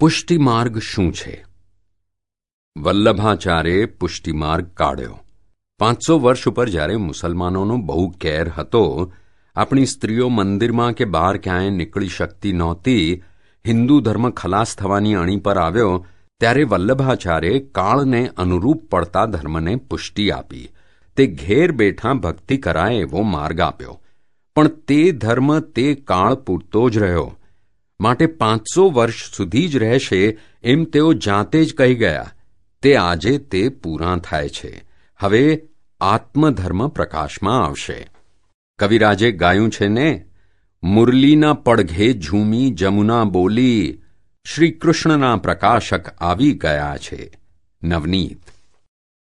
પુષ્ટિમાર્ગ શું છે? વલ્લભાચાર્યે પુષ્ટિમાર્ગ કાઢ્યો. પાંચસો વર્ષ ઉપર જ્યારે મુસલમાનોનો બહુ કેર હતો, આપણી સ્ત્રીઓ મંદિરમાં કે બહાર ક્યાંય નીકળી શકતી નહોતી, હિન્દુ ધર્મ ખલાસ થવાની અણી પર આવ્યો, ત્યારે વલ્લભાચાર્યે કાળને અનુરૂપ પડતા ધર્મને પુષ્ટિ આપી. તે ઘેર બેઠા ભક્તિ કરાય એવો માર્ગ આપ્યો. પણ તે ધર્મ તે કાળ પૂરતો જ રહ્યો. માટે પાંચસો વર્ષ સુધી જ રહેશે એમ તેઓ જાતે જ કહી ગયા. તે આજે તે પૂરા થાય છે. હવે આત્મધર્મ પ્રકાશમાં આવશે. કવિરાજે ગાયું છે ને, મુરલીના પડઘે ઝૂમી જમુના બોલી શ્રી કૃષ્ણના પ્રકાશક આવી ગયા છે. નવનીત.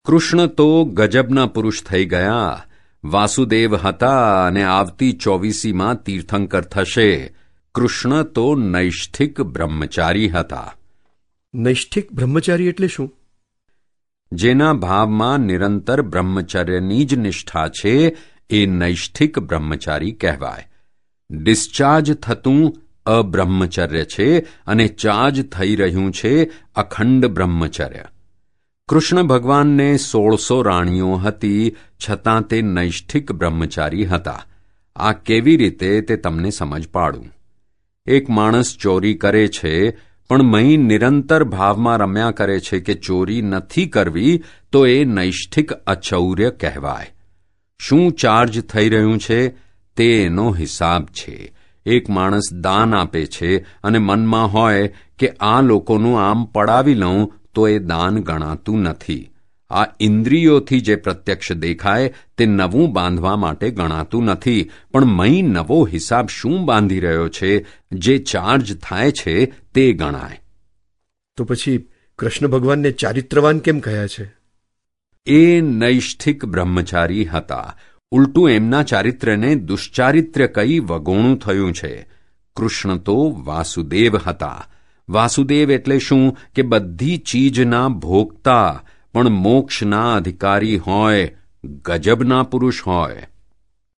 કૃષ્ણ તો ગજબના પુરુષ થઈ ગયા. વાસુદેવ હતા અને આવતી ચોવીસીમાં તીર્થંકર થશે. કૃષ્ણ તો નૈષ્ઠિક બ્રહ્મચારી હતા. નૈષ્ઠિક બ્રહ્મચારી એટલે શું? જેના ભાવમાં નિરંતર બ્રહ્મચર્યની જ નિષ્ઠા છે એ નૈષ્ઠિક બ્રહ્મચારી કહેવાય. ડિસ્ચાર્જ થતું અબ્રહ્મચર્ય છે અને ચાર્જ થઈ રહ્યું છે અખંડ બ્રહ્મચર્ય. કૃષ્ણ ભગવાનને સોળસો રાણીઓ હતી છતાં તે નૈષ્ઠિક બ્રહ્મચારી હતા. આ કેવી રીતે તે તમને સમજ પાડું? એક માણસ ચોરી કરે છે, પણ મહી નિરંતર ભાવમાં રમ્યા કરે છે કે ચોરી નથી કરવી, તો એ નૈષ્ઠિક અચૌર્ય કહેવાય. શું ચાર્જ થઈ રહ્યું છે? તે એનો હિસાબ છે. એક માણસ દાન આપે છે અને મનમાં હોય કે આ લોકોનું આમ પડાવી લઉં, તો એ દાન ગણાતું નથી. આ ઇન્દ્રિયોથી જે પ્રત્યક્ષ દેખાય તે નવું બાંધવા માટે ગણાતું નથી. પણ મહી નવો હિસાબ શું બાંધી રહ્યો છે? જે ચાર્જ થાય છે તે ગણાય. તો પછી કૃષ્ણ ભગવાનને ચારિત્રવાન કેમ કહ્યા છે? એ નૈષ્ઠિક બ્રહ્મચારી હતા. ઉલટું એમના ચારિત્ર્યને દુશ્ચારિત્ર્ય કઈ વગોણું થયું છે? કૃષ્ણ તો વાસુદેવ હતા. વાસુદેવ એટલે શું? કે બધી ચીજના ભોગતા પણ મોક્ષના અધિકારી હોય ગજબના પુરુષ હોય.